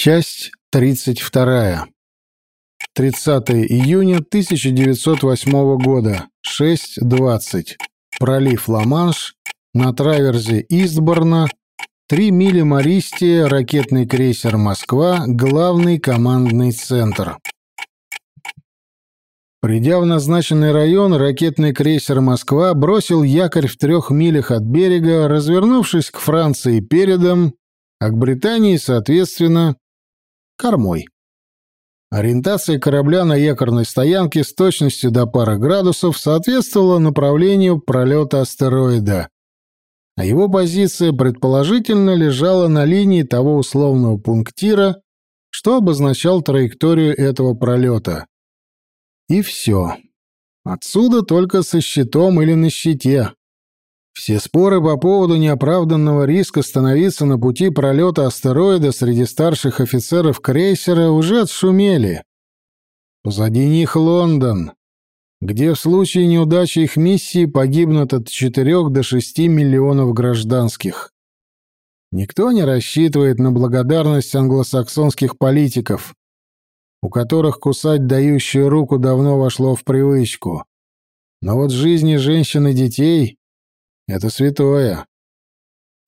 Часть 32. 30 июня 1908 года. 6.20. Пролив Ла-Манш. На траверзе Истборна. 3 мили Мористия. Ракетный крейсер «Москва». Главный командный центр. Придя в назначенный район, ракетный крейсер «Москва» бросил якорь в трех милях от берега, развернувшись к Франции передом, а к Британии, соответственно, кормой. Ориентация корабля на якорной стоянке с точностью до пары градусов соответствовала направлению пролета астероида, а его позиция предположительно лежала на линии того условного пунктира, что обозначал траекторию этого пролета. И все. Отсюда только со щитом или на щите. Все споры по поводу неоправданного риска становиться на пути пролета астероида среди старших офицеров крейсера уже отшумели. Позади них Лондон, где в случае неудачи их миссии погибнут от 4 до 6 миллионов гражданских. Никто не рассчитывает на благодарность англосаксонских политиков, у которых кусать дающую руку давно вошло в привычку. Но вот жизни женщин и детей это святое.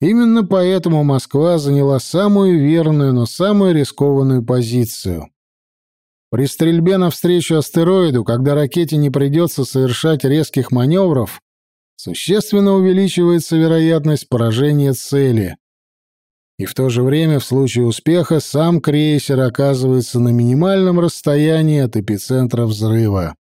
Именно поэтому Москва заняла самую верную, но самую рискованную позицию. При стрельбе навстречу астероиду, когда ракете не придется совершать резких маневров, существенно увеличивается вероятность поражения цели. И в то же время, в случае успеха, сам крейсер оказывается на минимальном расстоянии от эпицентра взрыва.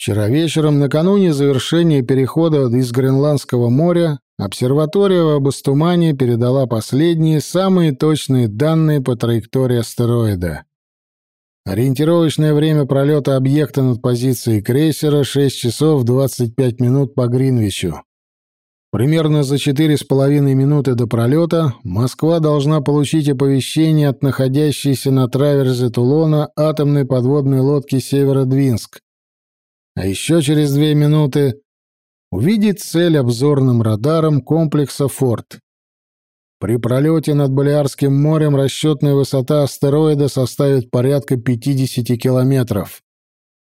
Вчера вечером, накануне завершения перехода из Гренландского моря, обсерватория в Абустумане передала последние, самые точные данные по траектории астероида. Ориентировочное время пролета объекта над позицией крейсера 6 часов 25 минут по Гринвичу. Примерно за 4,5 минуты до пролета Москва должна получить оповещение от находящейся на траверзе Тулона атомной подводной лодки «Северодвинск», а еще через две минуты увидеть цель обзорным радаром комплекса «Форт». При пролете над Балиарским морем расчетная высота астероида составит порядка 50 километров,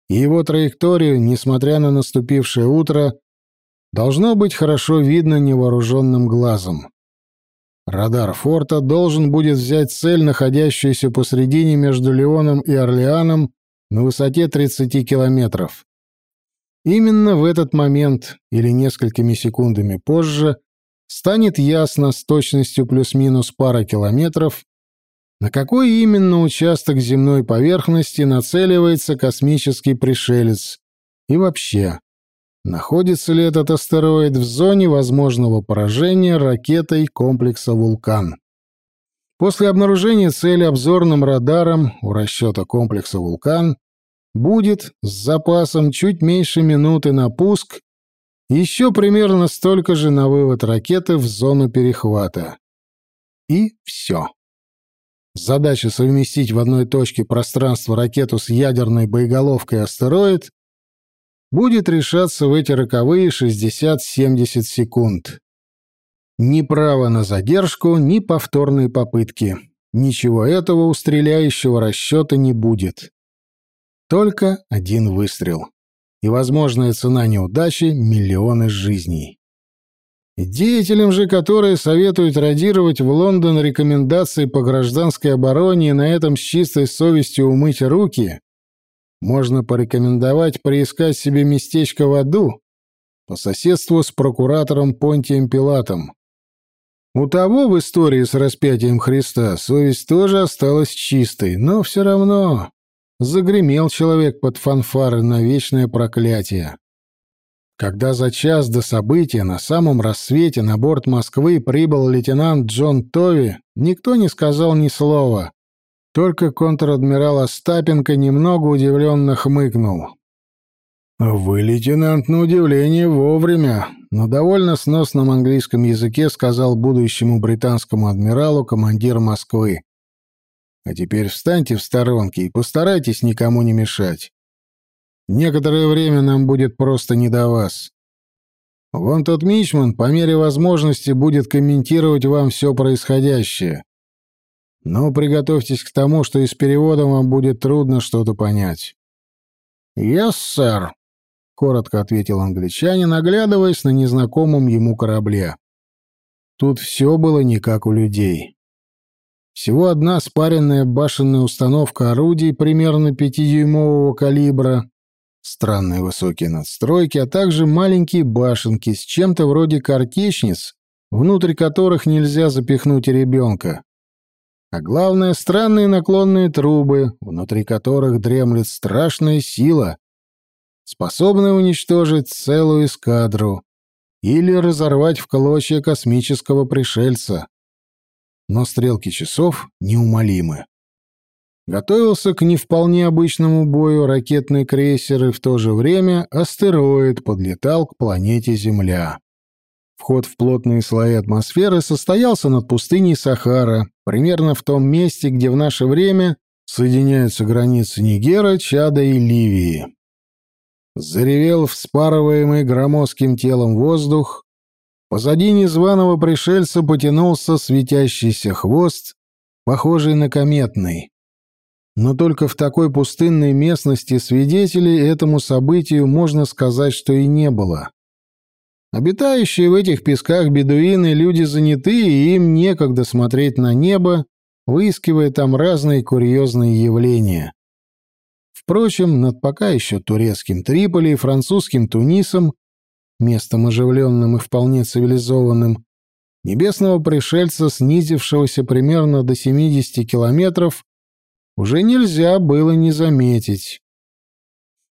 и его траекторию, несмотря на наступившее утро, должно быть хорошо видно невооруженным глазом. Радар форта должен будет взять цель, находящуюся посредине между Леоном и Орлеаном на высоте 30 километров. Именно в этот момент или несколькими секундами позже станет ясно с точностью плюс-минус пара километров, на какой именно участок земной поверхности нацеливается космический пришелец и вообще, находится ли этот астероид в зоне возможного поражения ракетой комплекса «Вулкан». После обнаружения цели обзорным радаром у расчета комплекса «Вулкан» будет с запасом чуть меньше минуты на пуск, еще примерно столько же на вывод ракеты в зону перехвата. И все. Задача совместить в одной точке пространство ракету с ядерной боеголовкой астероид будет решаться в эти роковые 60-70 секунд. Ни права на задержку, ни повторной попытки. Ничего этого у стреляющего расчета не будет. Только один выстрел. И возможная цена неудачи — миллионы жизней. Деятелям же, которые советуют радировать в Лондон рекомендации по гражданской обороне и на этом с чистой совестью умыть руки, можно порекомендовать приискать себе местечко в аду по соседству с прокуратором Понтием Пилатом. У того в истории с распятием Христа совесть тоже осталась чистой, но все равно Загремел человек под фанфары на вечное проклятие. Когда за час до события на самом рассвете на борт Москвы прибыл лейтенант Джон Тови, никто не сказал ни слова. Только контр-адмирал Остапенко немного удивленно хмыкнул. «Вы, лейтенант, на удивление вовремя», но довольно сносном английском языке сказал будущему британскому адмиралу командир Москвы. А теперь встаньте в сторонке и постарайтесь никому не мешать. Некоторое время нам будет просто не до вас. Вон тот Мичман по мере возможности будет комментировать вам все происходящее. Но приготовьтесь к тому, что и с переводом вам будет трудно что-то понять. «Yes, сэр», — коротко ответил англичанин, оглядываясь на незнакомом ему корабле. Тут все было не как у людей. Всего одна спаренная башенная установка орудий примерно пятидюймового калибра, странные высокие надстройки, а также маленькие башенки с чем-то вроде картечниц, внутрь которых нельзя запихнуть ребенка. А главное, странные наклонные трубы, внутри которых дремлет страшная сила, способная уничтожить целую эскадру или разорвать в клочья космического пришельца. Но стрелки часов неумолимы. Готовился к не вполне обычному бою ракетный крейсер, и в то же время астероид подлетал к планете Земля. Вход в плотные слои атмосферы состоялся над пустыней Сахара, примерно в том месте, где в наше время соединяются границы Нигера, Чада и Ливии. Заревел вспарываемый громоздким телом воздух, позади незваного пришельца потянулся светящийся хвост, похожий на кометный. Но только в такой пустынной местности свидетелей этому событию можно сказать, что и не было. Обитающие в этих песках бедуины люди заняты, и им некогда смотреть на небо, выискивая там разные курьезные явления. Впрочем, над пока еще турецким Триполи и французским Тунисом, местом оживленным и вполне цивилизованным, небесного пришельца, снизившегося примерно до 70 километров, уже нельзя было не заметить.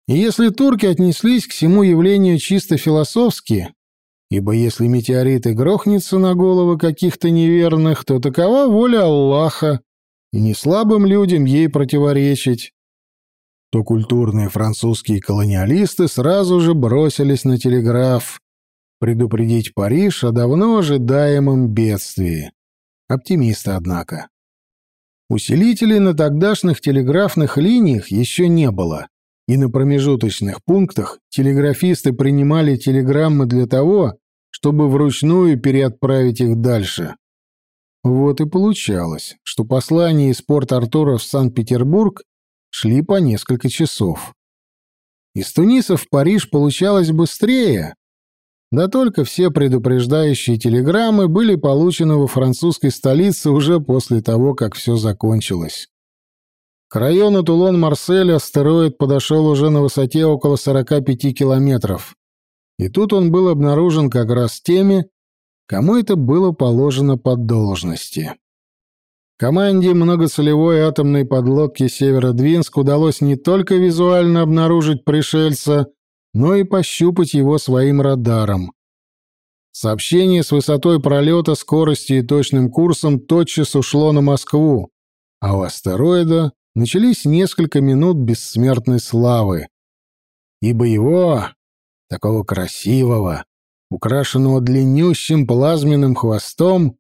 И если турки отнеслись к всему явлению чисто философски, ибо если метеорит и грохнется на головы каких-то неверных, то такова воля Аллаха, и не слабым людям ей противоречить, то культурные французские колониалисты сразу же бросились на телеграф предупредить Париж о давно ожидаемом бедствии. Оптимисты, однако. Усилителей на тогдашних телеграфных линиях еще не было, и на промежуточных пунктах телеграфисты принимали телеграммы для того, чтобы вручную переотправить их дальше. Вот и получалось, что послания из Порт-Артура в Санкт-Петербург шли по несколько часов. Из Туниса в Париж получалось быстрее, да только все предупреждающие телеграммы были получены во французской столице уже после того, как все закончилось. К району Тулон-Марсель астероид подошел уже на высоте около 45 километров. И тут он был обнаружен как раз теми, кому это было положено по должности. Команде многоцелевой атомной подлодки «Северодвинск» удалось не только визуально обнаружить пришельца, но и пощупать его своим радаром. Сообщение с высотой пролета, скоростью и точным курсом тотчас ушло на Москву, а у астероида начались несколько минут бессмертной славы. Ибо его, такого красивого, украшенного длиннющим плазменным хвостом,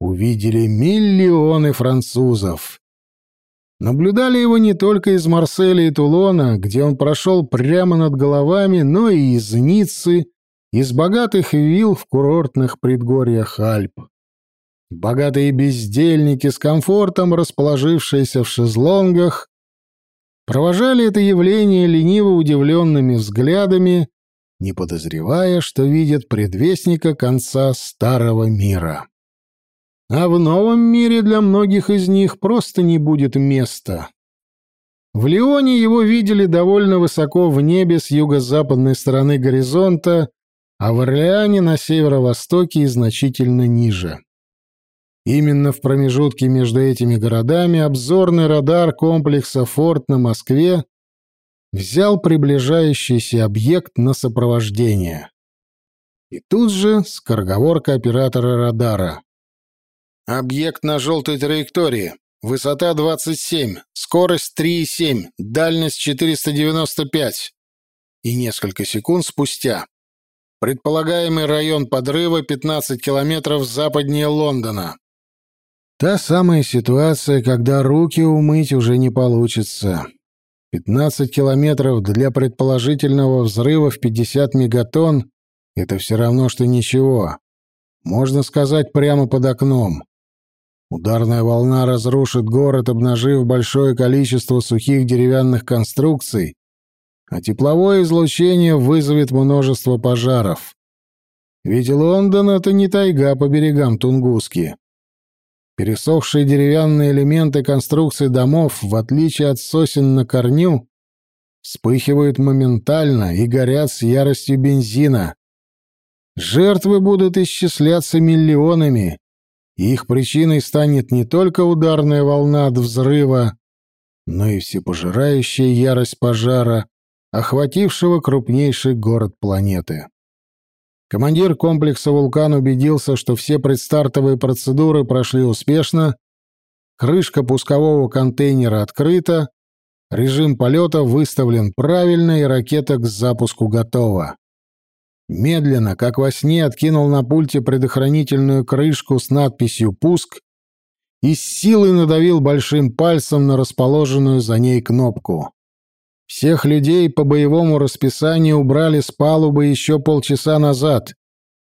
увидели миллионы французов. Наблюдали его не только из Марселя и Тулона, где он прошел прямо над головами, но и из Ниццы, из богатых вилл в курортных предгорьях Альп. Богатые бездельники с комфортом, расположившиеся в шезлонгах, провожали это явление лениво удивленными взглядами, не подозревая, что видят предвестника конца старого мира. А в новом мире для многих из них просто не будет места. В Лионе его видели довольно высоко в небе с юго-западной стороны горизонта, а в Орлеане на северо-востоке и значительно ниже. Именно в промежутке между этими городами обзорный радар комплекса «Форт» на Москве взял приближающийся объект на сопровождение. И тут же скороговорка оператора радара. Объект на желтой траектории. Высота 27, скорость 3,7, дальность 495. И несколько секунд спустя. Предполагаемый район подрыва 15 километров западнее Лондона. Та самая ситуация, когда руки умыть уже не получится. 15 километров для предположительного взрыва в 50 мегатонн — это все равно, что ничего. Можно сказать, прямо под окном. Ударная волна разрушит город, обнажив большое количество сухих деревянных конструкций, а тепловое излучение вызовет множество пожаров. Ведь Лондон — это не тайга по берегам Тунгуски. Пересохшие деревянные элементы конструкции домов, в отличие от сосен на корню, вспыхивают моментально и горят с яростью бензина. Жертвы будут исчисляться миллионами, и их причиной станет не только ударная волна от взрыва, но и всепожирающая ярость пожара, охватившего крупнейший город планеты. Командир комплекса «Вулкан» убедился, что все предстартовые процедуры прошли успешно, крышка пускового контейнера открыта, режим полета выставлен правильно и ракета к запуску готова. Медленно, как во сне, откинул на пульте предохранительную крышку с надписью «Пуск» и с силой надавил большим пальцем на расположенную за ней кнопку. Всех людей по боевому расписанию убрали с палубы еще полчаса назад,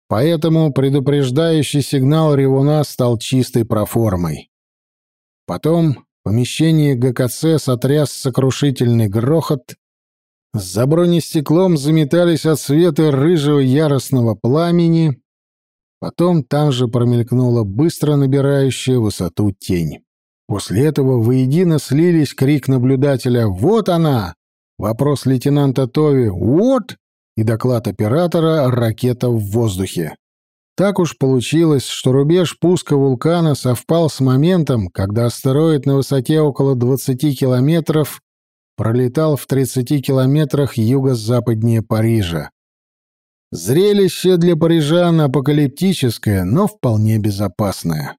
поэтому предупреждающий сигнал ревуна стал чистой проформой. Потом помещение ГКЦ сотряс сокрушительный грохот, за бронестеклом заметались от света рыжего яростного пламени, потом там же промелькнула быстро набирающая высоту тень. После этого воедино слились крик наблюдателя «Вот она!» Вопрос лейтенанта Тови «Вот!» и доклад оператора «Ракета в воздухе». Так уж получилось, что рубеж пуска вулкана совпал с моментом, когда астероид на высоте около 20 километров пролетал в 30 километрах юго-западнее Парижа. Зрелище для парижан апокалиптическое, но вполне безопасное.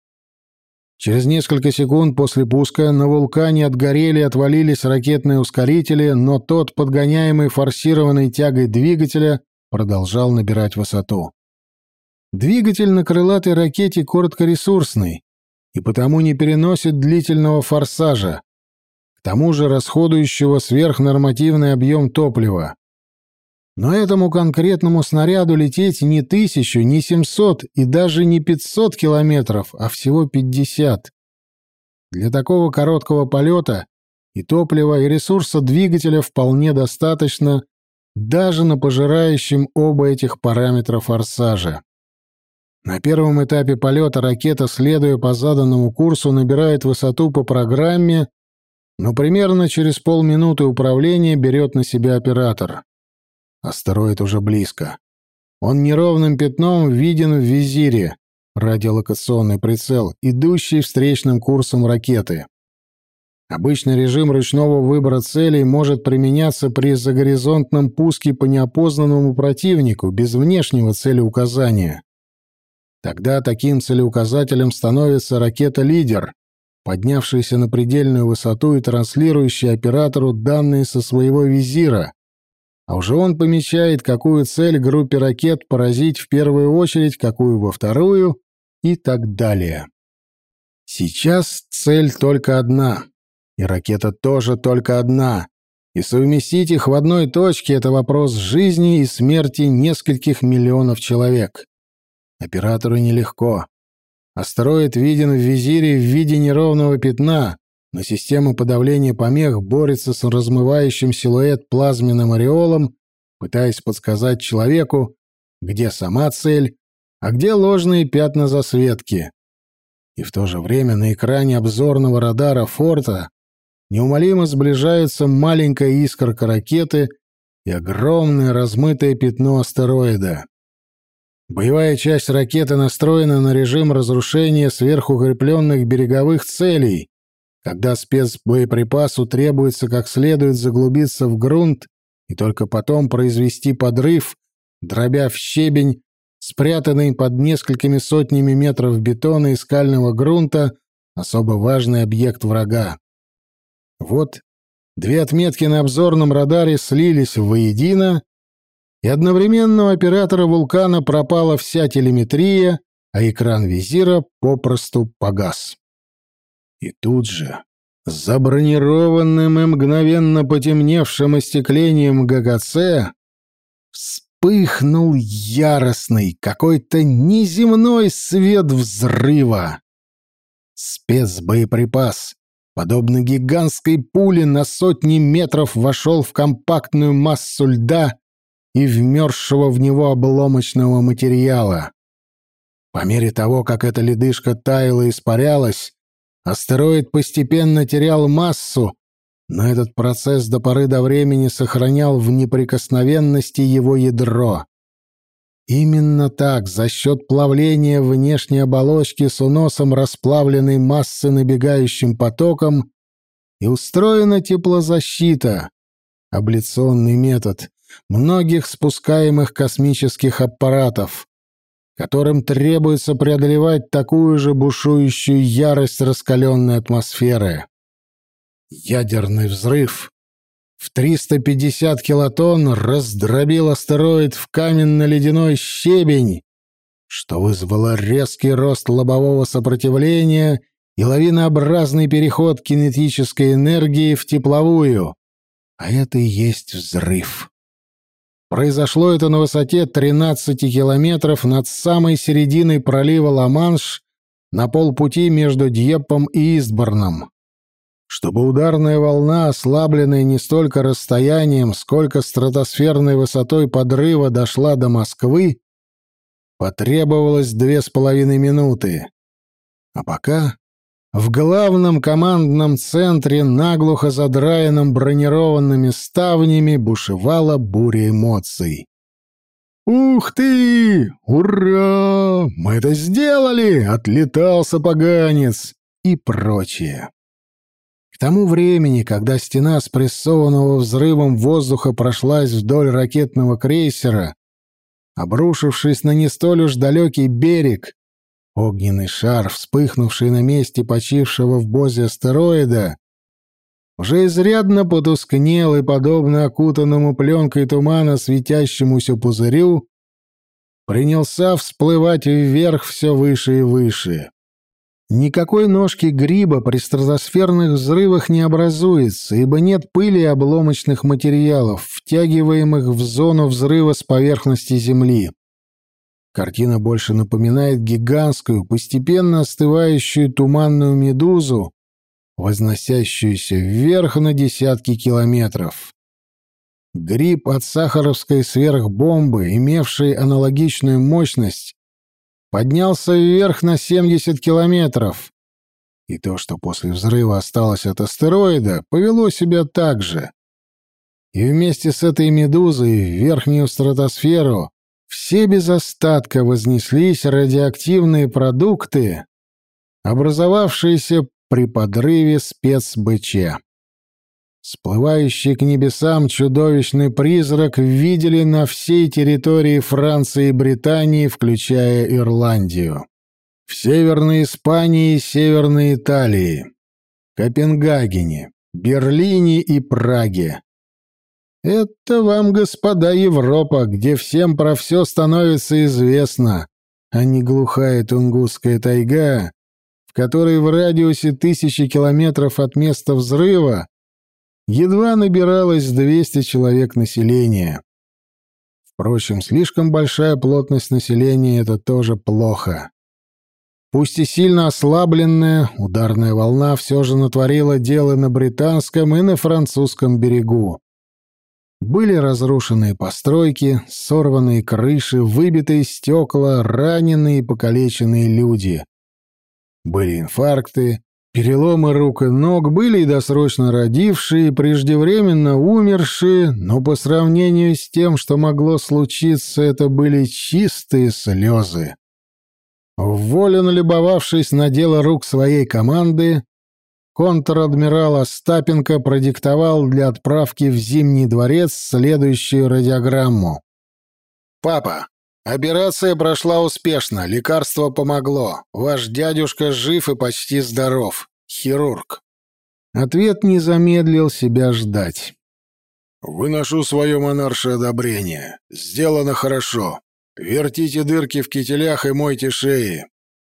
Через несколько секунд после пуска на вулкане отгорели и отвалились ракетные ускорители, но тот, подгоняемый форсированной тягой двигателя, продолжал набирать высоту. Двигатель на крылатой ракете короткоресурсный и потому не переносит длительного форсажа, тому же расходующего сверхнормативный объем топлива. Но этому конкретному снаряду лететь не тысячу, не семьсот и даже не пятьсот километров, а всего пятьдесят. Для такого короткого полета и топлива, и ресурса двигателя вполне достаточно даже на пожирающем оба этих параметра форсаже. На первом этапе полета ракета, следуя по заданному курсу, набирает высоту по программе, но примерно через полминуты управления берет на себя оператор. Астероид уже близко. Он неровным пятном виден в визире, радиолокационный прицел, идущий встречным курсом ракеты. Обычный режим ручного выбора целей может применяться при загоризонтном пуске по неопознанному противнику без внешнего целеуказания. Тогда таким целеуказателем становится ракета-лидер, поднявшаяся на предельную высоту и транслирующая оператору данные со своего визира, а уже он помечает, какую цель группе ракет поразить в первую очередь, какую во вторую и так далее. Сейчас цель только одна, и ракета тоже только одна, и совместить их в одной точке — это вопрос жизни и смерти нескольких миллионов человек. Оператору нелегко. Астероид виден в визире в виде неровного пятна, но система подавления помех борется с размывающим силуэт плазменным ореолом, пытаясь подсказать человеку, где сама цель, а где ложные пятна засветки. И в то же время на экране обзорного радара форта неумолимо сближаются маленькая искорка ракеты и огромное размытое пятно астероида. Боевая часть ракеты настроена на режим разрушения сверхукрепленных береговых целей, когда спецбоеприпасу требуется как следует заглубиться в грунт и только потом произвести подрыв, дробя в щебень, спрятанный под несколькими сотнями метров бетона и скального грунта, особо важный объект врага. Вот две отметки на обзорном радаре слились воедино, и одновременно у оператора вулкана пропала вся телеметрия, а экран визира попросту погас. И тут же, за бронированным и мгновенно потемневшим остеклением ГКЦ, вспыхнул яростный, какой-то неземной свет взрыва. Спецбоеприпас, подобно гигантской пуле, на сотни метров вошел в компактную массу льда и вмерзшего в него обломочного материала. По мере того, как эта ледышка таяла и испарялась, астероид постепенно терял массу, но этот процесс до поры до времени сохранял в неприкосновенности его ядро. Именно так, за счет плавления внешней оболочки с уносом расплавленной массы набегающим потоком, и устроена теплозащита, абляционный метод многих спускаемых космических аппаратов, которым требуется преодолевать такую же бушующую ярость раскаленной атмосферы. Ядерный взрыв в 350 килотонн раздробил астероид в каменно-ледяной щебень, что вызвало резкий рост лобового сопротивления и лавинообразный переход кинетической энергии в тепловую. А это и есть взрыв. Произошло это на высоте 13 километров над самой серединой пролива Ла-Манш на полпути между Дьеппом и Истборном чтобы ударная волна, ослабленная не столько расстоянием, сколько стратосферной высотой подрыва, дошла до Москвы, потребовалось две с половиной минуты. А пока в главном командном центре, наглухо задраенном бронированными ставнями, бушевала буря эмоций. «Ух ты! Ура! Мы это сделали! Отлетался поганец!» и прочее тому времени, когда стена спрессованного взрывом воздуха прошлась вдоль ракетного крейсера, обрушившись на не столь уж далекий берег, огненный шар, вспыхнувший на месте почившего в бозе астероида, уже изрядно потускнел и, подобно окутанному пленкой тумана светящемуся пузырю, принялся всплывать вверх все выше и выше. Никакой ножки гриба при стратосферных взрывах не образуется, ибо нет пыли и обломочных материалов, втягиваемых в зону взрыва с поверхности Земли. Картина больше напоминает гигантскую, постепенно остывающую туманную медузу, возносящуюся вверх на десятки километров. Гриб от сахаровской сверхбомбы, имевший аналогичную мощность, поднялся вверх на 70 километров. И то, что после взрыва осталось от астероида, повело себя так же. И вместе с этой медузой в верхнюю стратосферу все без остатка вознеслись радиоактивные продукты, образовавшиеся при подрыве спецбч. Сплывающий к небесам чудовищный призрак видели на всей территории Франции и Британии, включая Ирландию. В Северной Испании и Северной Италии, Копенгагене, Берлине и Праге. Это вам, господа, Европа, где всем про все становится известно, а не глухая тунгусская тайга, в которой в радиусе тысячи километров от места взрыва едва набиралось 200 человек населения. Впрочем, слишком большая плотность населения — это тоже плохо. Пусть и сильно ослабленная, ударная волна все же натворила дело на британском и на французском берегу. Были разрушенные постройки, сорванные крыши, выбитые стекла, раненые и покалеченные люди. Были инфаркты, Переломы рук и ног были и досрочно родившие, и преждевременно умершие, но по сравнению с тем, что могло случиться, это были чистые слезы. В волю налюбовавшись на дело рук своей команды, контр-адмирал Остапенко продиктовал для отправки в Зимний дворец следующую радиограмму. «Папа, Операция прошла успешно, лекарство помогло. Ваш дядюшка жив и почти здоров. Хирург. Ответ не замедлил себя ждать. «Выношу свое монаршее одобрение. Сделано хорошо. Вертите дырки в кителях и мойте шеи.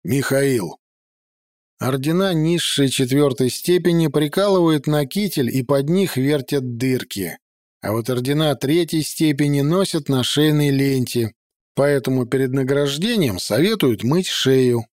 Михаил». Ордена низшей четвертой степени прикалывают на китель и под них вертят дырки. А вот ордена третьей степени носят на шейной ленте, Поэтому перед награждением советуют мыть шею.